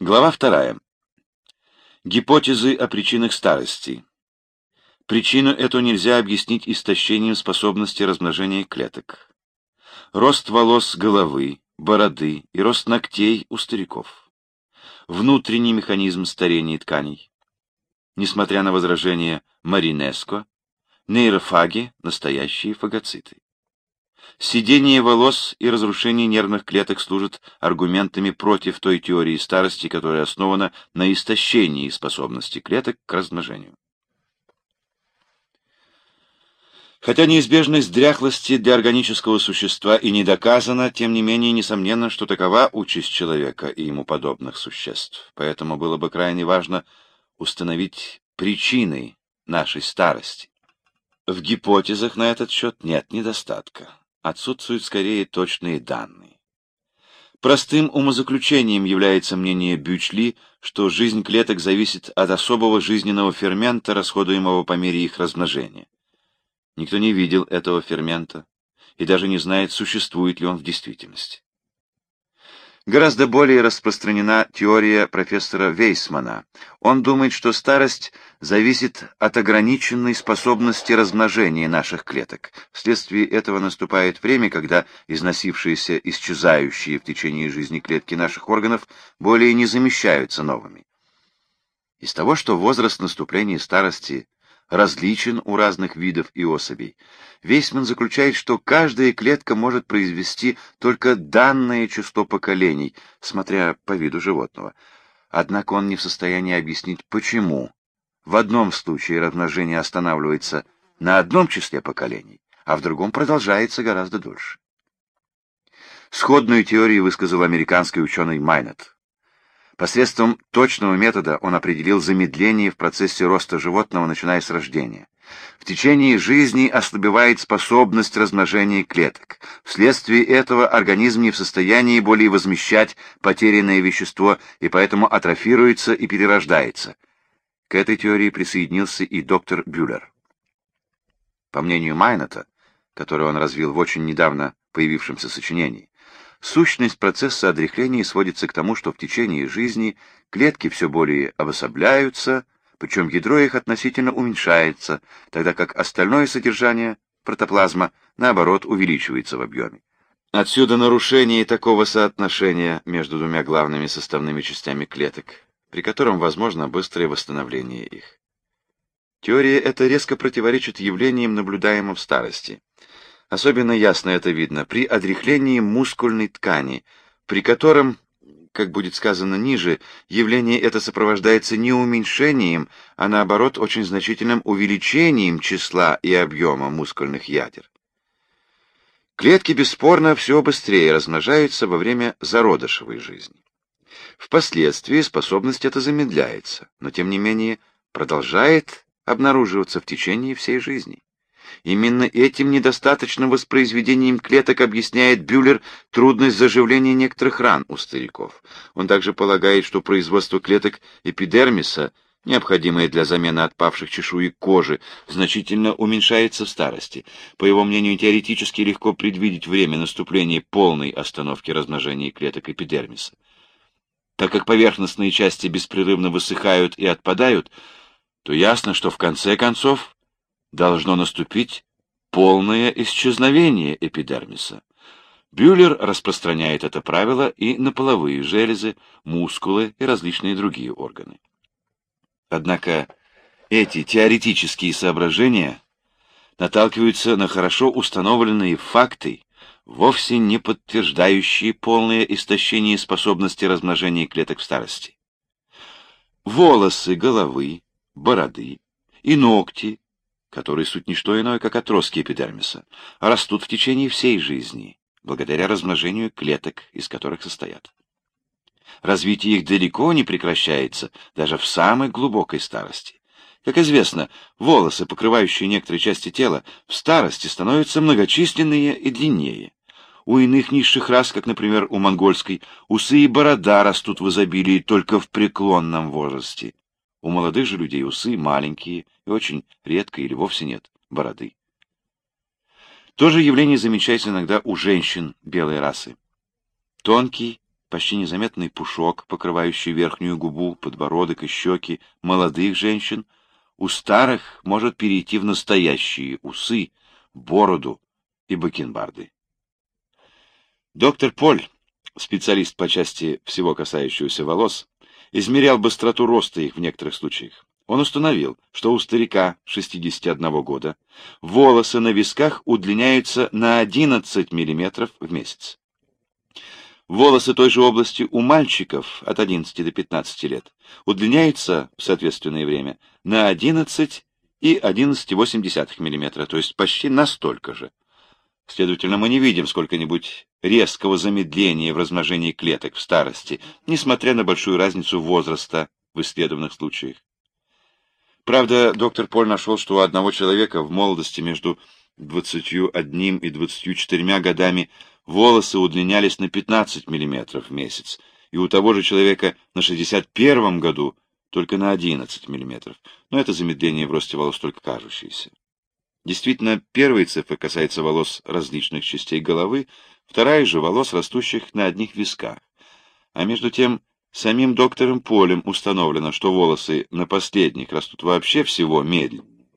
Глава вторая. Гипотезы о причинах старости. Причину эту нельзя объяснить истощением способности размножения клеток. Рост волос головы, бороды и рост ногтей у стариков. Внутренний механизм старения тканей. Несмотря на возражения Маринеско, нейрофаги – настоящие фагоциты. Сидение волос и разрушение нервных клеток служат аргументами против той теории старости, которая основана на истощении способности клеток к размножению. Хотя неизбежность дряхлости для органического существа и не доказана, тем не менее несомненно, что такова участь человека и ему подобных существ. Поэтому было бы крайне важно установить причины нашей старости. В гипотезах на этот счет нет недостатка отсутствуют скорее точные данные. Простым умозаключением является мнение Бючли, что жизнь клеток зависит от особого жизненного фермента, расходуемого по мере их размножения. Никто не видел этого фермента и даже не знает, существует ли он в действительности. Гораздо более распространена теория профессора Вейсмана. Он думает, что старость зависит от ограниченной способности размножения наших клеток. Вследствие этого наступает время, когда износившиеся, исчезающие в течение жизни клетки наших органов более не замещаются новыми. Из того, что возраст наступления старости различен у разных видов и особей. Вейсман заключает, что каждая клетка может произвести только данное число поколений, смотря по виду животного. Однако он не в состоянии объяснить, почему в одном случае размножение останавливается на одном числе поколений, а в другом продолжается гораздо дольше. Сходную теорию высказал американский ученый Майнет. Посредством точного метода он определил замедление в процессе роста животного, начиная с рождения. В течение жизни ослабевает способность размножения клеток. Вследствие этого организм не в состоянии более возмещать потерянное вещество и поэтому атрофируется и перерождается. К этой теории присоединился и доктор Бюллер. По мнению Майната, который он развил в очень недавно появившемся сочинении, Сущность процесса отрехления сводится к тому, что в течение жизни клетки все более обособляются, причем ядро их относительно уменьшается, тогда как остальное содержание протоплазма, наоборот, увеличивается в объеме. Отсюда нарушение такого соотношения между двумя главными составными частями клеток, при котором возможно быстрое восстановление их. Теория эта резко противоречит явлениям, наблюдаемым в старости. Особенно ясно это видно при отрехлении мускульной ткани, при котором, как будет сказано ниже, явление это сопровождается не уменьшением, а наоборот очень значительным увеличением числа и объема мускульных ядер. Клетки бесспорно все быстрее размножаются во время зародышевой жизни. Впоследствии способность эта замедляется, но тем не менее продолжает обнаруживаться в течение всей жизни. Именно этим недостаточным воспроизведением клеток объясняет Бюллер трудность заживления некоторых ран у стариков. Он также полагает, что производство клеток эпидермиса, необходимое для замены отпавших чешуек кожи, значительно уменьшается в старости. По его мнению, теоретически легко предвидеть время наступления полной остановки размножения клеток эпидермиса. Так как поверхностные части беспрерывно высыхают и отпадают, то ясно, что в конце концов должно наступить полное исчезновение эпидермиса. Бюллер распространяет это правило и на половые железы, мускулы и различные другие органы. Однако эти теоретические соображения наталкиваются на хорошо установленные факты, вовсе не подтверждающие полное истощение способности размножения клеток в старости. Волосы головы, бороды и ногти которые суть не что иное, как отростки эпидермиса, растут в течение всей жизни, благодаря размножению клеток, из которых состоят. Развитие их далеко не прекращается, даже в самой глубокой старости. Как известно, волосы, покрывающие некоторые части тела, в старости становятся многочисленнее и длиннее. У иных низших рас, как, например, у монгольской, усы и борода растут в изобилии только в преклонном возрасте. У молодых же людей усы маленькие и очень редко или вовсе нет бороды. То же явление замечается иногда у женщин белой расы. Тонкий почти незаметный пушок, покрывающий верхнюю губу, подбородок и щеки молодых женщин, у старых может перейти в настоящие усы, бороду и бакенбарды. Доктор Поль, специалист по части всего касающегося волос, измерял быстроту роста их в некоторых случаях. Он установил, что у старика 61 года волосы на висках удлиняются на 11 мм в месяц. Волосы той же области у мальчиков от 11 до 15 лет удлиняются в соответственное время на 11 и 11,8 мм, то есть почти настолько же. Следовательно, мы не видим сколько-нибудь резкого замедления в размножении клеток в старости, несмотря на большую разницу возраста в исследованных случаях. Правда, доктор Поль нашел, что у одного человека в молодости между 21 и 24 годами волосы удлинялись на 15 мм в месяц, и у того же человека на 61 году только на 11 мм. Но это замедление в росте волос только кажущееся. Действительно, первая цифра касается волос различных частей головы, вторая же волос, растущих на одних висках. А между тем, Самим доктором Полем установлено, что волосы на последних растут вообще всего медленнее.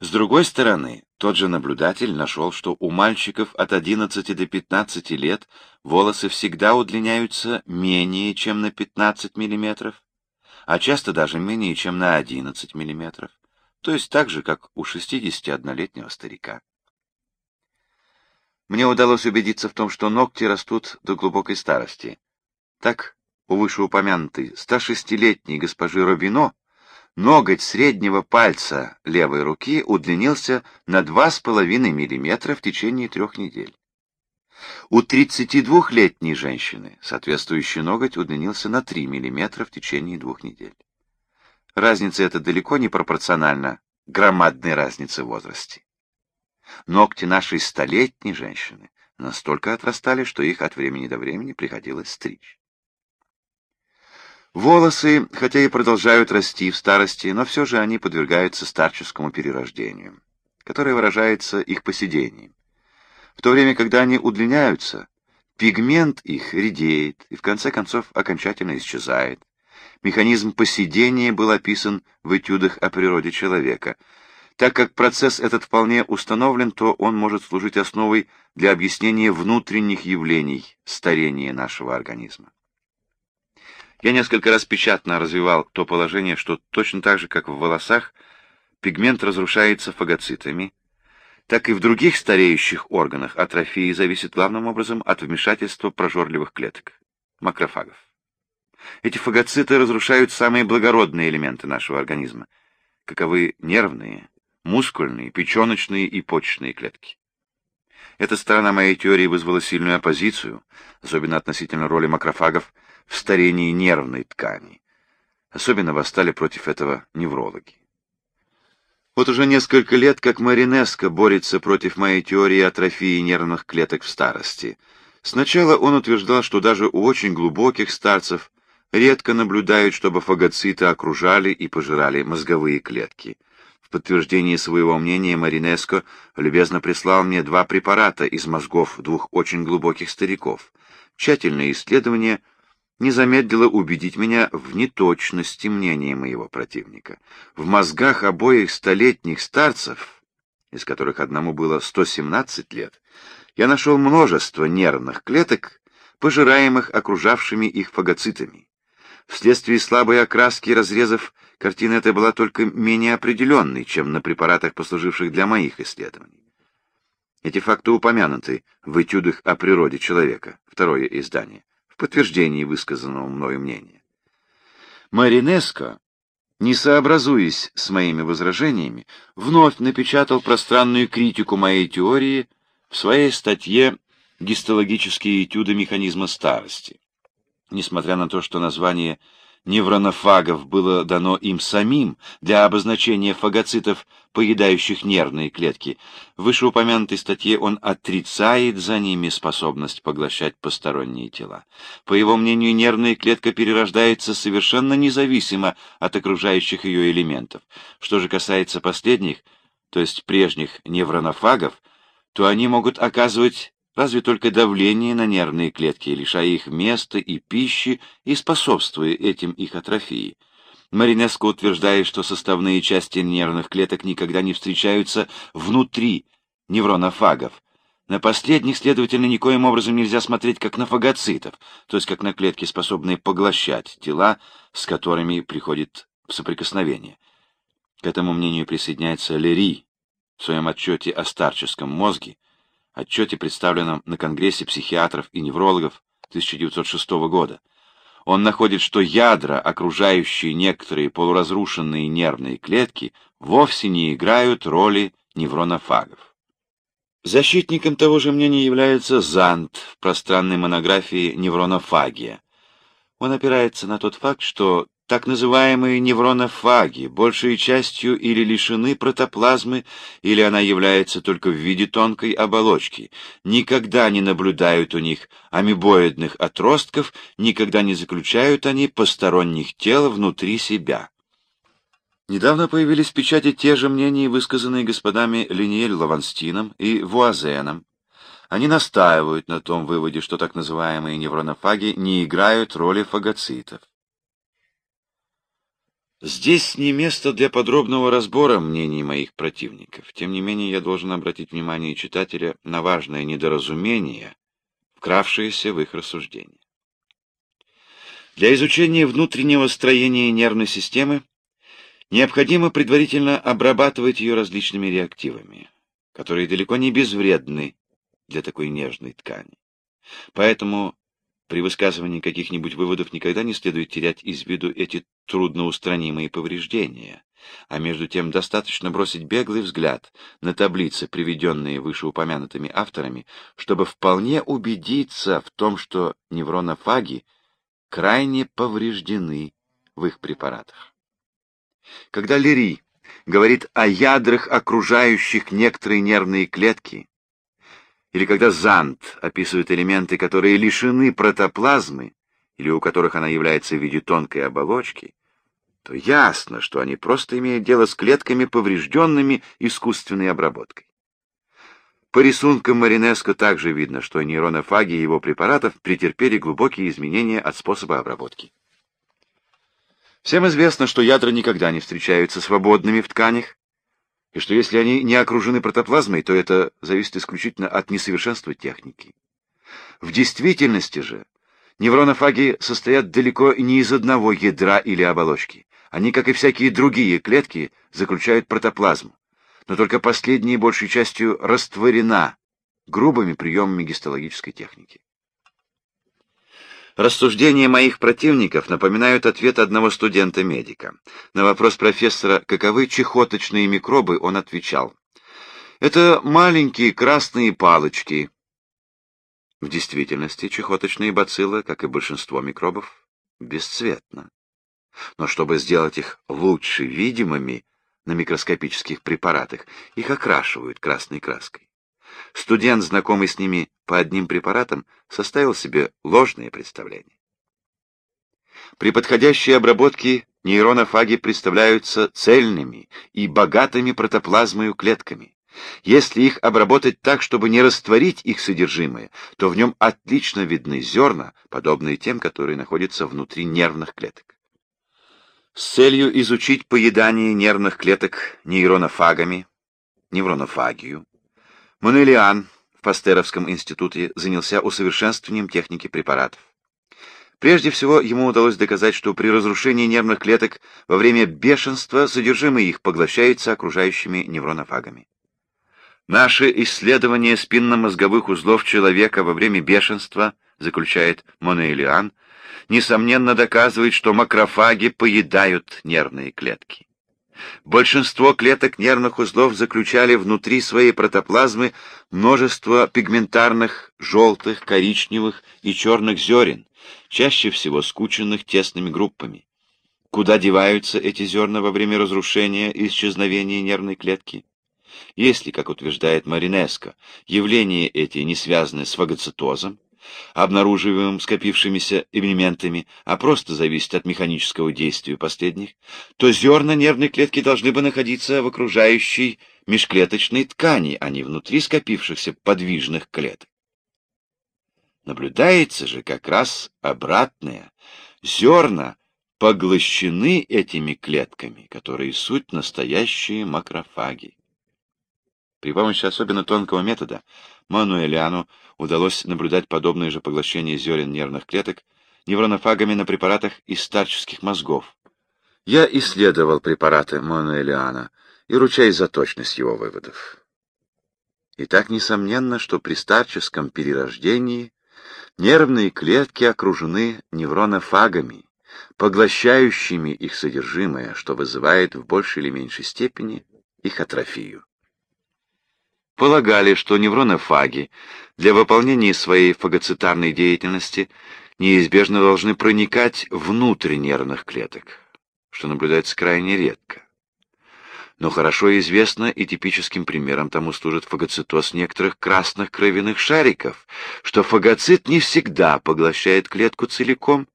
С другой стороны, тот же наблюдатель нашел, что у мальчиков от 11 до 15 лет волосы всегда удлиняются менее, чем на 15 мм, а часто даже менее, чем на 11 мм, то есть так же, как у 61-летнего старика. Мне удалось убедиться в том, что ногти растут до глубокой старости. Так, у вышеупомянутой 106-летней госпожи Робино ноготь среднего пальца левой руки удлинился на 2,5 мм в течение трех недель. У 32-летней женщины соответствующий ноготь удлинился на 3 мм в течение двух недель. Разница эта далеко не пропорциональна громадной разнице в возрасте. Ногти нашей столетней женщины настолько отрастали, что их от времени до времени приходилось стричь. Волосы, хотя и продолжают расти в старости, но все же они подвергаются старческому перерождению, которое выражается их поседением. В то время, когда они удлиняются, пигмент их редеет и в конце концов окончательно исчезает. Механизм поседения был описан в этюдах о природе человека. Так как процесс этот вполне установлен, то он может служить основой для объяснения внутренних явлений старения нашего организма. Я несколько раз печатно развивал то положение, что точно так же, как в волосах, пигмент разрушается фагоцитами, так и в других стареющих органах атрофии зависит главным образом от вмешательства прожорливых клеток, макрофагов. Эти фагоциты разрушают самые благородные элементы нашего организма, каковы нервные, мускульные, печеночные и почечные клетки. Эта сторона моей теории вызвала сильную оппозицию, особенно относительно роли макрофагов в старении нервной ткани. Особенно восстали против этого неврологи. Вот уже несколько лет, как Маринеско борется против моей теории атрофии нервных клеток в старости. Сначала он утверждал, что даже у очень глубоких старцев редко наблюдают, чтобы фагоциты окружали и пожирали мозговые клетки. В подтверждение своего мнения Маринеско любезно прислал мне два препарата из мозгов двух очень глубоких стариков. Тщательное исследование – не замедлило убедить меня в неточности мнения моего противника. В мозгах обоих столетних старцев, из которых одному было 117 лет, я нашел множество нервных клеток, пожираемых окружавшими их фагоцитами. Вследствие слабой окраски и разрезов картина эта была только менее определенной, чем на препаратах, послуживших для моих исследований. Эти факты упомянуты в этюдах о природе человека, второе издание в подтверждении высказанного мною мнения. Маринеско, не сообразуясь с моими возражениями, вновь напечатал пространную критику моей теории в своей статье «Гистологические этюды механизма старости». Несмотря на то, что название невронофагов было дано им самим для обозначения фагоцитов, поедающих нервные клетки. В вышеупомянутой статье он отрицает за ними способность поглощать посторонние тела. По его мнению, нервная клетка перерождается совершенно независимо от окружающих ее элементов. Что же касается последних, то есть прежних невронофагов, то они могут оказывать разве только давление на нервные клетки, лишая их места и пищи и способствуя этим их атрофии. Маринеско утверждает, что составные части нервных клеток никогда не встречаются внутри невронофагов. На последних, следовательно, никоим образом нельзя смотреть как на фагоцитов, то есть как на клетки, способные поглощать тела, с которыми приходит в соприкосновение. К этому мнению присоединяется Лери в своем отчете о старческом мозге, отчете, представленном на Конгрессе психиатров и неврологов 1906 года. Он находит, что ядра, окружающие некоторые полуразрушенные нервные клетки, вовсе не играют роли невронофагов. Защитником того же мнения является Зант в пространной монографии «Невронофагия». Он опирается на тот факт, что так называемые невронофаги большей частью или лишены протоплазмы, или она является только в виде тонкой оболочки. Никогда не наблюдают у них амебоидных отростков, никогда не заключают они посторонних тел внутри себя. Недавно появились в печати те же мнения, высказанные господами Линиель Лаванстином и Вуазеном. Они настаивают на том выводе, что так называемые невронофаги не играют роли фагоцитов. Здесь не место для подробного разбора мнений моих противников. Тем не менее, я должен обратить внимание читателя на важное недоразумение, вкравшееся в их рассуждения. Для изучения внутреннего строения нервной системы необходимо предварительно обрабатывать ее различными реактивами, которые далеко не безвредны для такой нежной ткани. Поэтому при высказывании каких-нибудь выводов никогда не следует терять из виду эти трудноустранимые повреждения, а между тем достаточно бросить беглый взгляд на таблицы, приведенные вышеупомянутыми авторами, чтобы вполне убедиться в том, что невронофаги крайне повреждены в их препаратах. Когда Лери говорит о ядрах, окружающих некоторые нервные клетки, или когда Зант описывает элементы, которые лишены протоплазмы, или у которых она является в виде тонкой оболочки, то ясно, что они просто имеют дело с клетками, поврежденными искусственной обработкой. По рисункам Маринеско также видно, что нейронофаги его препаратов претерпели глубокие изменения от способа обработки. Всем известно, что ядра никогда не встречаются свободными в тканях, и что если они не окружены протоплазмой, то это зависит исключительно от несовершенства техники. В действительности же невронофаги состоят далеко не из одного ядра или оболочки. Они, как и всякие другие клетки, заключают протоплазму, но только последняя большей частью растворена грубыми приемами гистологической техники. Рассуждения моих противников напоминают ответ одного студента-медика. На вопрос профессора, каковы чехоточные микробы, он отвечал. Это маленькие красные палочки. В действительности чехоточные бациллы, как и большинство микробов, бесцветны. Но чтобы сделать их лучше видимыми на микроскопических препаратах, их окрашивают красной краской. Студент, знакомый с ними по одним препаратам, составил себе ложное представление. При подходящей обработке нейронофаги представляются цельными и богатыми протоплазмою клетками. Если их обработать так, чтобы не растворить их содержимое, то в нем отлично видны зерна, подобные тем, которые находятся внутри нервных клеток. С целью изучить поедание нервных клеток нейронофагами, невронофагию, Мануэлиан в Пастеровском институте занялся усовершенствованием техники препаратов. Прежде всего, ему удалось доказать, что при разрушении нервных клеток во время бешенства содержимое их поглощается окружающими невронофагами. Наше исследование спинномозговых узлов человека во время бешенства, заключает Монейлиан, несомненно доказывает, что макрофаги поедают нервные клетки. Большинство клеток нервных узлов заключали внутри своей протоплазмы множество пигментарных, желтых, коричневых и черных зерен, чаще всего скученных тесными группами. Куда деваются эти зерна во время разрушения и исчезновения нервной клетки? Если, как утверждает Маринеско, явления эти не связаны с фагоцитозом, обнаруживаемым скопившимися элементами, а просто зависит от механического действия последних, то зерна нервной клетки должны бы находиться в окружающей межклеточной ткани, а не внутри скопившихся подвижных клеток. Наблюдается же как раз обратное. Зерна поглощены этими клетками, которые суть настоящие макрофаги. При помощи особенно тонкого метода Мануэлиану удалось наблюдать подобное же поглощение зерен нервных клеток невронофагами на препаратах из старческих мозгов. Я исследовал препараты Мануэлиана и ручаюсь за точность его выводов. И так несомненно, что при старческом перерождении нервные клетки окружены невронофагами, поглощающими их содержимое, что вызывает в большей или меньшей степени их атрофию. Полагали, что невронофаги для выполнения своей фагоцитарной деятельности неизбежно должны проникать внутрь нервных клеток, что наблюдается крайне редко. Но хорошо известно и типическим примером тому служит фагоцитоз некоторых красных кровяных шариков, что фагоцит не всегда поглощает клетку целиком,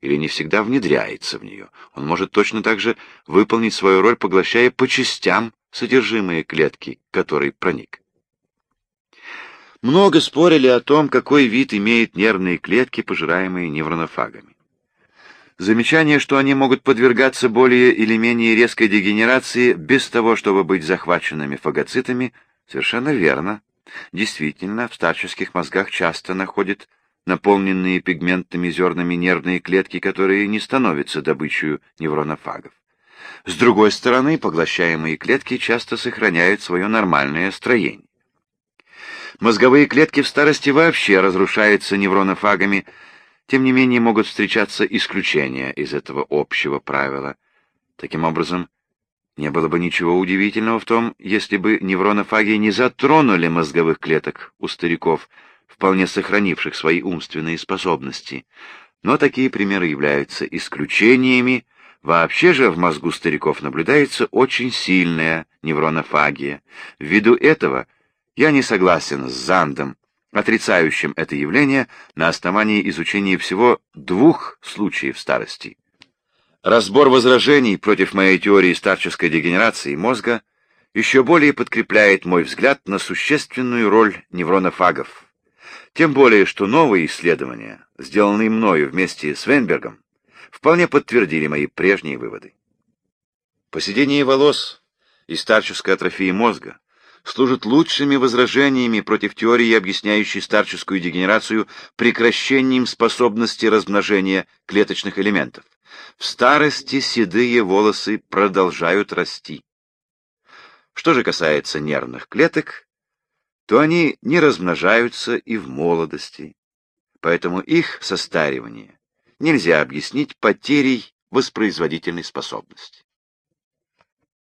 или не всегда внедряется в нее. Он может точно так же выполнить свою роль, поглощая по частям содержимое клетки, который проник. Много спорили о том, какой вид имеют нервные клетки, пожираемые невронофагами. Замечание, что они могут подвергаться более или менее резкой дегенерации без того, чтобы быть захваченными фагоцитами, совершенно верно. Действительно, в старческих мозгах часто находят наполненные пигментными зернами нервные клетки, которые не становятся добычей невронофагов. С другой стороны, поглощаемые клетки часто сохраняют свое нормальное строение. Мозговые клетки в старости вообще разрушаются невронофагами, тем не менее могут встречаться исключения из этого общего правила. Таким образом, не было бы ничего удивительного в том, если бы невронофаги не затронули мозговых клеток у стариков, вполне сохранивших свои умственные способности. Но такие примеры являются исключениями. Вообще же в мозгу стариков наблюдается очень сильная невронофагия. Ввиду этого я не согласен с Зандом, отрицающим это явление на основании изучения всего двух случаев старости. Разбор возражений против моей теории старческой дегенерации мозга еще более подкрепляет мой взгляд на существенную роль невронофагов. Тем более, что новые исследования, сделанные мною вместе с Венбергом, вполне подтвердили мои прежние выводы. Поседение волос и старческая атрофия мозга служат лучшими возражениями против теории, объясняющей старческую дегенерацию прекращением способности размножения клеточных элементов. В старости седые волосы продолжают расти. Что же касается нервных клеток, то они не размножаются и в молодости, поэтому их состаривание нельзя объяснить потерей воспроизводительной способности.